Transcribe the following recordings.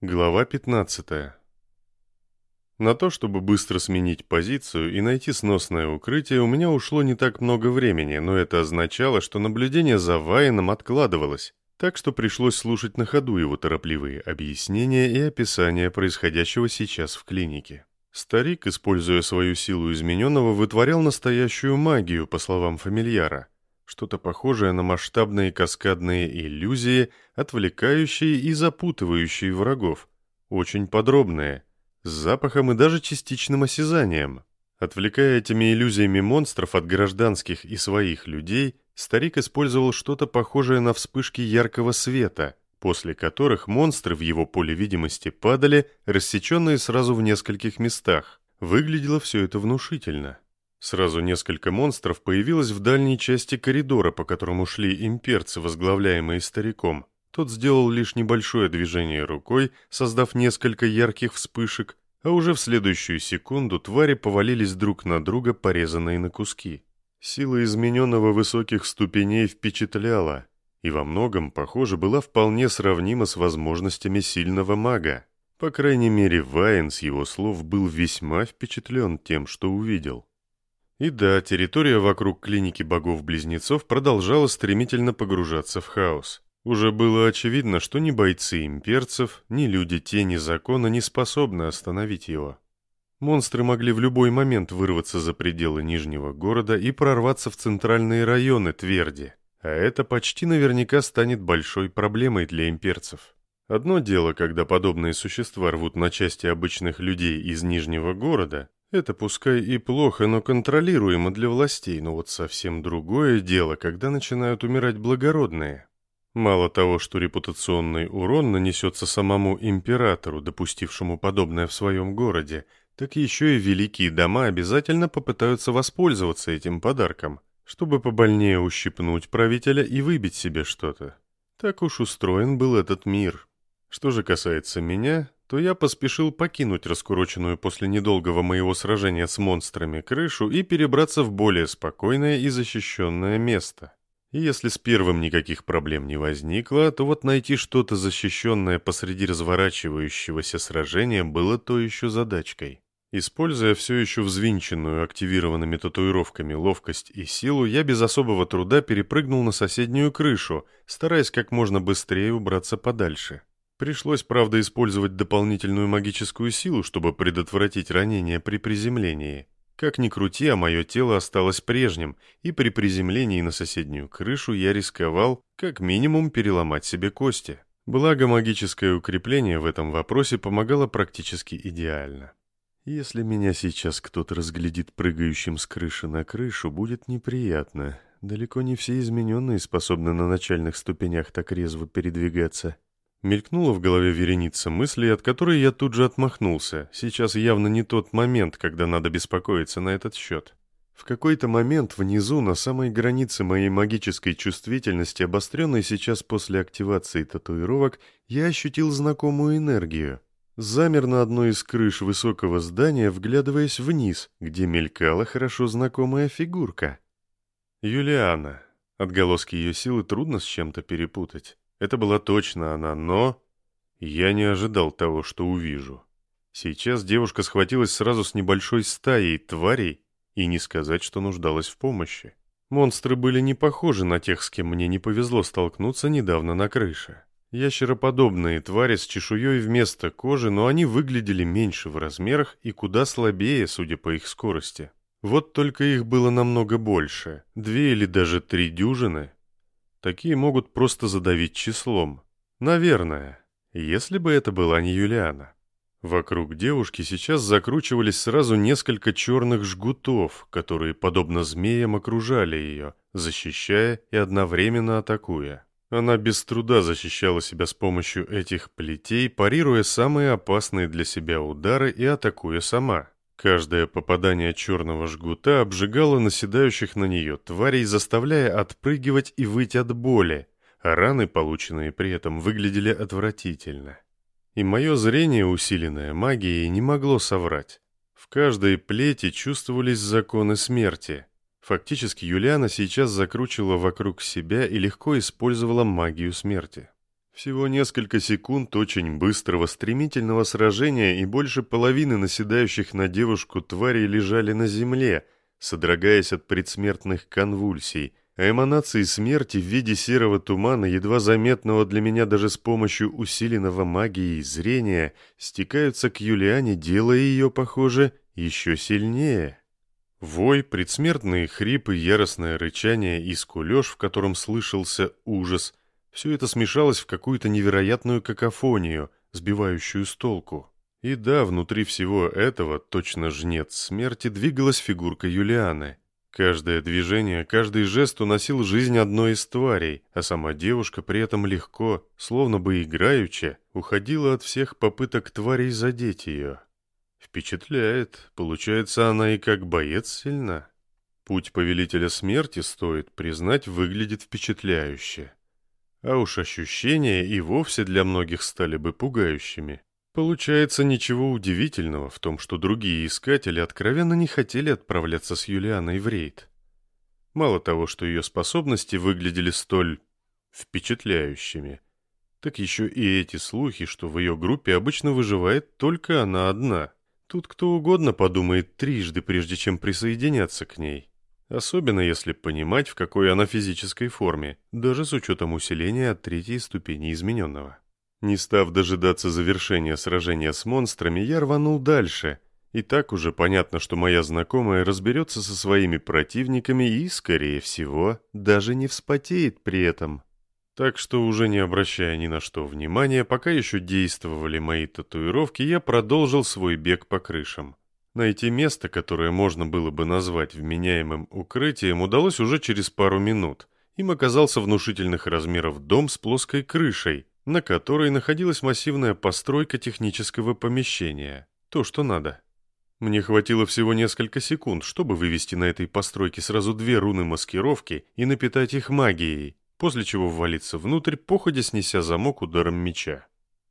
Глава 15. На то, чтобы быстро сменить позицию и найти сносное укрытие, у меня ушло не так много времени, но это означало, что наблюдение за Вайном откладывалось, так что пришлось слушать на ходу его торопливые объяснения и описания происходящего сейчас в клинике. Старик, используя свою силу измененного, вытворял настоящую магию, по словам фамильяра – что-то похожее на масштабные каскадные иллюзии, отвлекающие и запутывающие врагов. Очень подробные, с запахом и даже частичным осязанием. Отвлекая этими иллюзиями монстров от гражданских и своих людей, старик использовал что-то похожее на вспышки яркого света, после которых монстры в его поле видимости падали, рассеченные сразу в нескольких местах. Выглядело все это внушительно. Сразу несколько монстров появилось в дальней части коридора, по которому шли имперцы, возглавляемые стариком. Тот сделал лишь небольшое движение рукой, создав несколько ярких вспышек, а уже в следующую секунду твари повалились друг на друга, порезанные на куски. Сила измененного высоких ступеней впечатляла, и во многом, похоже, была вполне сравнима с возможностями сильного мага. По крайней мере, Вайн с его слов был весьма впечатлен тем, что увидел. И да, территория вокруг клиники богов-близнецов продолжала стремительно погружаться в хаос. Уже было очевидно, что ни бойцы имперцев, ни люди тени закона не способны остановить его. Монстры могли в любой момент вырваться за пределы Нижнего города и прорваться в центральные районы Тверди, а это почти наверняка станет большой проблемой для имперцев. Одно дело, когда подобные существа рвут на части обычных людей из Нижнего города, это пускай и плохо, но контролируемо для властей, но вот совсем другое дело, когда начинают умирать благородные. Мало того, что репутационный урон нанесется самому императору, допустившему подобное в своем городе, так еще и великие дома обязательно попытаются воспользоваться этим подарком, чтобы побольнее ущипнуть правителя и выбить себе что-то. Так уж устроен был этот мир. Что же касается меня, то я поспешил покинуть раскуроченную после недолгого моего сражения с монстрами крышу и перебраться в более спокойное и защищенное место. И если с первым никаких проблем не возникло, то вот найти что-то защищенное посреди разворачивающегося сражения было то еще задачкой. Используя все еще взвинченную активированными татуировками ловкость и силу, я без особого труда перепрыгнул на соседнюю крышу, стараясь как можно быстрее убраться подальше. Пришлось, правда, использовать дополнительную магическую силу, чтобы предотвратить ранение при приземлении. Как ни крути, а мое тело осталось прежним, и при приземлении на соседнюю крышу я рисковал, как минимум, переломать себе кости. Благо, магическое укрепление в этом вопросе помогало практически идеально. Если меня сейчас кто-то разглядит прыгающим с крыши на крышу, будет неприятно. Далеко не все измененные способны на начальных ступенях так резво передвигаться. Мелькнула в голове вереница мыслей, от которой я тут же отмахнулся. Сейчас явно не тот момент, когда надо беспокоиться на этот счет. В какой-то момент внизу, на самой границе моей магической чувствительности, обостренной сейчас после активации татуировок, я ощутил знакомую энергию. Замер на одной из крыш высокого здания, вглядываясь вниз, где мелькала хорошо знакомая фигурка. Юлиана. Отголоски ее силы трудно с чем-то перепутать. Это была точно она, но... Я не ожидал того, что увижу. Сейчас девушка схватилась сразу с небольшой стаей тварей, и не сказать, что нуждалась в помощи. Монстры были не похожи на тех, с кем мне не повезло столкнуться недавно на крыше. Ящероподобные твари с чешуей вместо кожи, но они выглядели меньше в размерах и куда слабее, судя по их скорости. Вот только их было намного больше, две или даже три дюжины, Такие могут просто задавить числом. Наверное, если бы это была не Юлиана. Вокруг девушки сейчас закручивались сразу несколько черных жгутов, которые, подобно змеям, окружали ее, защищая и одновременно атакуя. Она без труда защищала себя с помощью этих плетей, парируя самые опасные для себя удары и атакуя сама. Каждое попадание черного жгута обжигало наседающих на нее тварей, заставляя отпрыгивать и выть от боли, а раны, полученные при этом, выглядели отвратительно. И мое зрение, усиленное магией, не могло соврать. В каждой плети чувствовались законы смерти. Фактически Юлиана сейчас закручивала вокруг себя и легко использовала магию смерти. Всего несколько секунд очень быстрого, стремительного сражения, и больше половины наседающих на девушку тварей лежали на земле, содрогаясь от предсмертных конвульсий, а эманации смерти в виде серого тумана, едва заметного для меня даже с помощью усиленного магии зрения, стекаются к Юлиане, делая ее, похоже, еще сильнее. Вой, предсмертные хрипы, яростное рычание и скулеж, в котором слышался ужас, все это смешалось в какую-то невероятную какофонию, сбивающую с толку. И да, внутри всего этого, точно жнец смерти, двигалась фигурка Юлианы. Каждое движение, каждый жест уносил жизнь одной из тварей, а сама девушка при этом легко, словно бы играючи, уходила от всех попыток тварей задеть ее. Впечатляет. Получается, она и как боец сильна. Путь повелителя смерти, стоит признать, выглядит впечатляюще. А уж ощущения и вовсе для многих стали бы пугающими. Получается, ничего удивительного в том, что другие искатели откровенно не хотели отправляться с Юлианой в рейд. Мало того, что ее способности выглядели столь впечатляющими, так еще и эти слухи, что в ее группе обычно выживает только она одна. Тут кто угодно подумает трижды, прежде чем присоединяться к ней. Особенно если понимать, в какой она физической форме, даже с учетом усиления от третьей ступени измененного. Не став дожидаться завершения сражения с монстрами, я рванул дальше. И так уже понятно, что моя знакомая разберется со своими противниками и, скорее всего, даже не вспотеет при этом. Так что, уже не обращая ни на что внимания, пока еще действовали мои татуировки, я продолжил свой бег по крышам. Найти место, которое можно было бы назвать вменяемым укрытием, удалось уже через пару минут. Им оказался внушительных размеров дом с плоской крышей, на которой находилась массивная постройка технического помещения. То, что надо. Мне хватило всего несколько секунд, чтобы вывести на этой постройке сразу две руны маскировки и напитать их магией, после чего ввалиться внутрь, походя снеся замок ударом меча.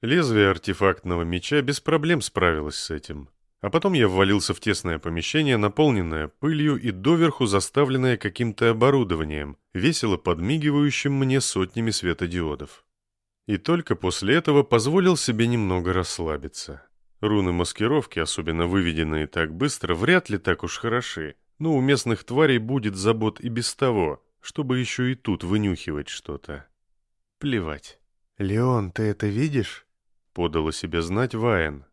Лезвие артефактного меча без проблем справилось с этим. А потом я ввалился в тесное помещение, наполненное пылью и доверху заставленное каким-то оборудованием, весело подмигивающим мне сотнями светодиодов. И только после этого позволил себе немного расслабиться. Руны маскировки, особенно выведенные так быстро, вряд ли так уж хороши, но у местных тварей будет забот и без того, чтобы еще и тут вынюхивать что-то. Плевать. «Леон, ты это видишь?» — подала себе знать Ваен.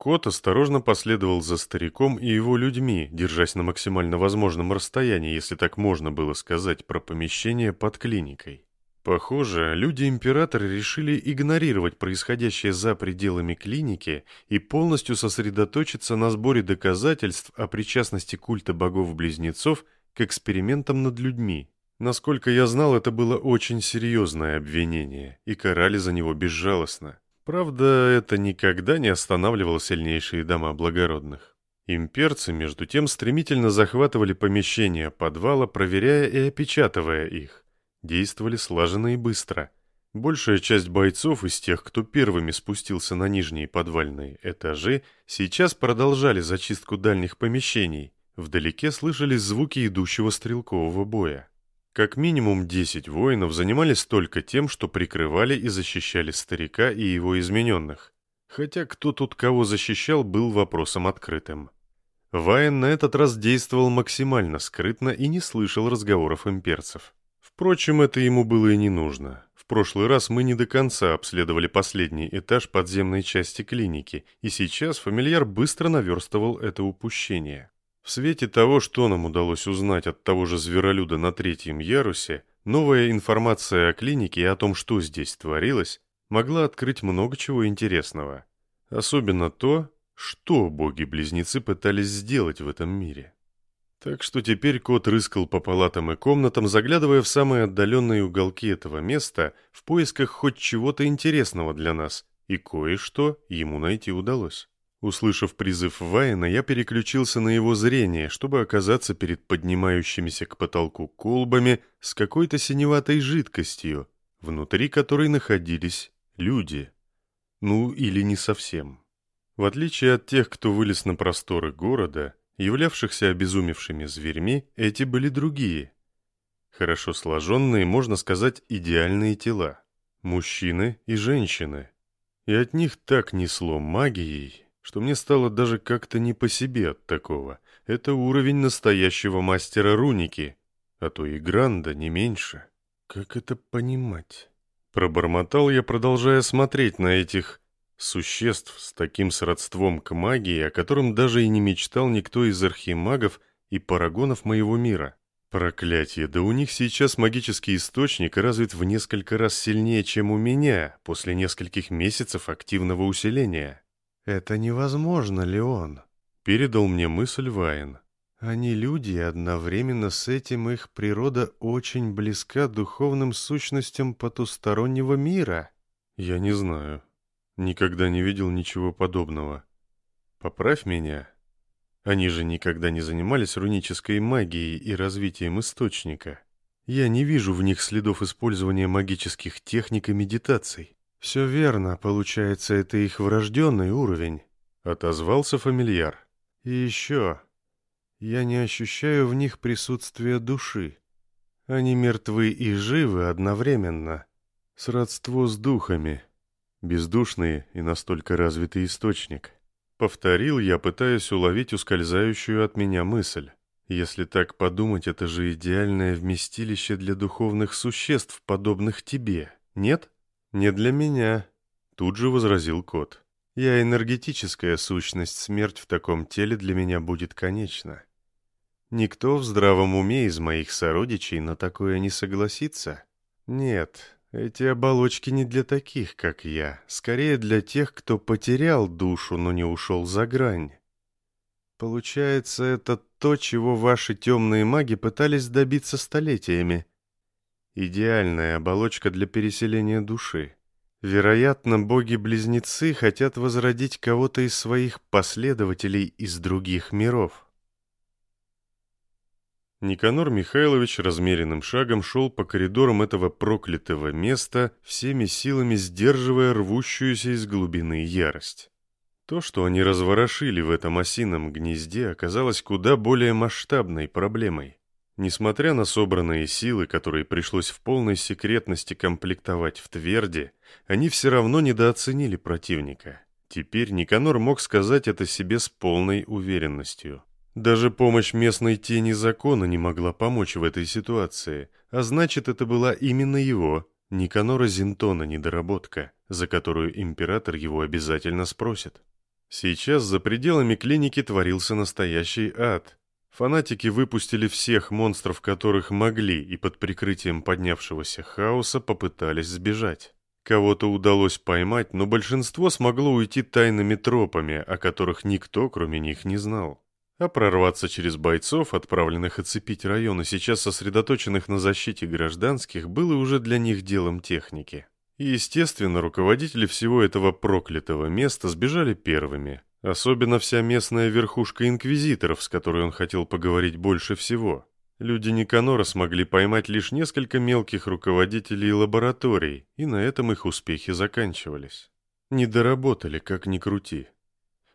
Кот осторожно последовал за стариком и его людьми, держась на максимально возможном расстоянии, если так можно было сказать, про помещение под клиникой. Похоже, люди Императора решили игнорировать происходящее за пределами клиники и полностью сосредоточиться на сборе доказательств о причастности культа богов-близнецов к экспериментам над людьми. Насколько я знал, это было очень серьезное обвинение, и карали за него безжалостно. Правда, это никогда не останавливало сильнейшие дома благородных. Имперцы, между тем, стремительно захватывали помещения подвала, проверяя и опечатывая их. Действовали слаженно и быстро. Большая часть бойцов из тех, кто первыми спустился на нижние подвальные этажи, сейчас продолжали зачистку дальних помещений. Вдалеке слышались звуки идущего стрелкового боя. Как минимум 10 воинов занимались только тем, что прикрывали и защищали старика и его измененных. Хотя кто тут кого защищал, был вопросом открытым. Вайн на этот раз действовал максимально скрытно и не слышал разговоров имперцев. Впрочем, это ему было и не нужно. В прошлый раз мы не до конца обследовали последний этаж подземной части клиники, и сейчас фамильяр быстро наверстывал это упущение. В свете того, что нам удалось узнать от того же зверолюда на третьем ярусе, новая информация о клинике и о том, что здесь творилось, могла открыть много чего интересного. Особенно то, что боги-близнецы пытались сделать в этом мире. Так что теперь кот рыскал по палатам и комнатам, заглядывая в самые отдаленные уголки этого места в поисках хоть чего-то интересного для нас, и кое-что ему найти удалось. Услышав призыв Вайна, я переключился на его зрение, чтобы оказаться перед поднимающимися к потолку колбами с какой-то синеватой жидкостью, внутри которой находились люди. Ну, или не совсем. В отличие от тех, кто вылез на просторы города, являвшихся обезумевшими зверьми, эти были другие. Хорошо сложенные, можно сказать, идеальные тела. Мужчины и женщины. И от них так несло магией, что мне стало даже как-то не по себе от такого. Это уровень настоящего мастера руники, а то и гранда не меньше. Как это понимать? Пробормотал я, продолжая смотреть на этих существ с таким сродством к магии, о котором даже и не мечтал никто из архимагов и парагонов моего мира. Проклятие, да у них сейчас магический источник развит в несколько раз сильнее, чем у меня, после нескольких месяцев активного усиления. «Это невозможно, Леон», — передал мне мысль Вайн. «Они люди, и одновременно с этим их природа очень близка духовным сущностям потустороннего мира». «Я не знаю. Никогда не видел ничего подобного. Поправь меня». Они же никогда не занимались рунической магией и развитием источника. Я не вижу в них следов использования магических техник и медитаций. Все верно, получается, это их врожденный уровень, отозвался фамильяр. И еще, я не ощущаю в них присутствия души. Они мертвы и живы одновременно. Сродство с духами. Бездушный и настолько развитый источник. Повторил я, пытаясь уловить ускользающую от меня мысль. Если так подумать, это же идеальное вместилище для духовных существ, подобных тебе, нет? Не для меня, тут же возразил кот. Я энергетическая сущность, смерть в таком теле для меня будет конечна. Никто в здравом уме из моих сородичей на такое не согласится. Нет, эти оболочки не для таких, как я, скорее для тех, кто потерял душу, но не ушел за грань. Получается, это то, чего ваши темные маги пытались добиться столетиями. Идеальная оболочка для переселения души. Вероятно, боги-близнецы хотят возродить кого-то из своих последователей из других миров. Никанор Михайлович размеренным шагом шел по коридорам этого проклятого места, всеми силами сдерживая рвущуюся из глубины ярость. То, что они разворошили в этом осином гнезде, оказалось куда более масштабной проблемой. Несмотря на собранные силы, которые пришлось в полной секретности комплектовать в Тверде, они все равно недооценили противника. Теперь Никанор мог сказать это себе с полной уверенностью. Даже помощь местной тени закона не могла помочь в этой ситуации, а значит, это была именно его, Никанора Зинтона, недоработка, за которую император его обязательно спросит. Сейчас за пределами клиники творился настоящий ад. Фанатики выпустили всех монстров, которых могли, и под прикрытием поднявшегося хаоса попытались сбежать. Кого-то удалось поймать, но большинство смогло уйти тайными тропами, о которых никто, кроме них, не знал. А прорваться через бойцов, отправленных оцепить районы, сейчас сосредоточенных на защите гражданских, было уже для них делом техники. И, естественно, руководители всего этого проклятого места сбежали первыми. Особенно вся местная верхушка инквизиторов, с которой он хотел поговорить больше всего. Люди Никанора смогли поймать лишь несколько мелких руководителей лабораторий, и на этом их успехи заканчивались. Не доработали, как ни крути.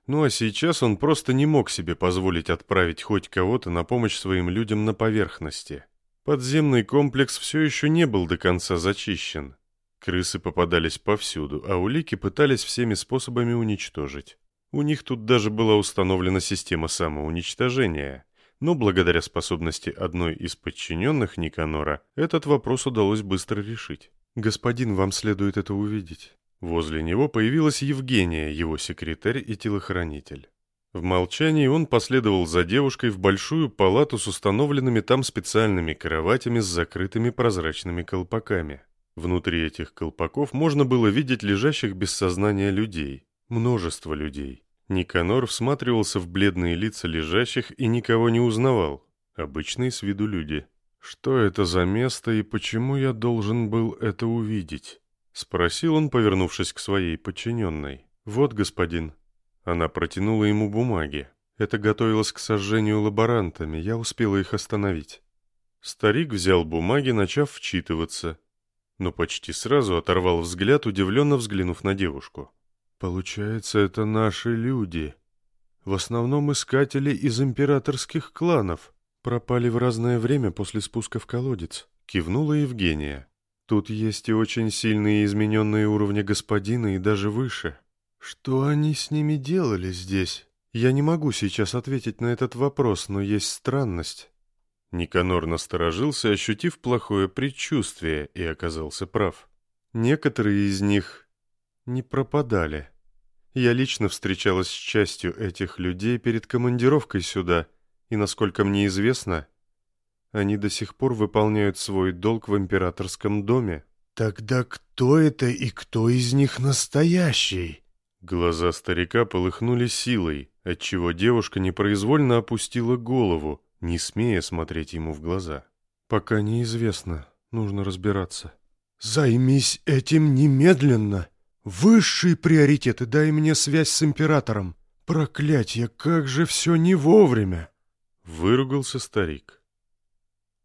Ну а сейчас он просто не мог себе позволить отправить хоть кого-то на помощь своим людям на поверхности. Подземный комплекс все еще не был до конца зачищен. Крысы попадались повсюду, а улики пытались всеми способами уничтожить. У них тут даже была установлена система самоуничтожения. Но благодаря способности одной из подчиненных Никанора, этот вопрос удалось быстро решить. «Господин, вам следует это увидеть». Возле него появилась Евгения, его секретарь и телохранитель. В молчании он последовал за девушкой в большую палату с установленными там специальными кроватями с закрытыми прозрачными колпаками. Внутри этих колпаков можно было видеть лежащих без сознания людей. Множество людей. Никанор всматривался в бледные лица лежащих и никого не узнавал. Обычные с виду люди. Что это за место и почему я должен был это увидеть? Спросил он, повернувшись к своей подчиненной. «Вот, господин». Она протянула ему бумаги. Это готовилось к сожжению лаборантами, я успела их остановить. Старик взял бумаги, начав вчитываться, но почти сразу оторвал взгляд, удивленно взглянув на девушку. «Получается, это наши люди. В основном искатели из императорских кланов. Пропали в разное время после спуска в колодец», — кивнула Евгения. Тут есть и очень сильные измененные уровни господина и даже выше. Что они с ними делали здесь? Я не могу сейчас ответить на этот вопрос, но есть странность. Никанор насторожился, ощутив плохое предчувствие, и оказался прав. Некоторые из них не пропадали. Я лично встречалась с частью этих людей перед командировкой сюда, и, насколько мне известно, они до сих пор выполняют свой долг в императорском доме. Тогда кто это и кто из них настоящий? Глаза старика полыхнули силой, отчего девушка непроизвольно опустила голову, не смея смотреть ему в глаза. «Пока неизвестно, нужно разбираться». «Займись этим немедленно!» Высшие приоритеты, дай мне связь с императором. Проклятье, как же все не вовремя!» Выругался старик.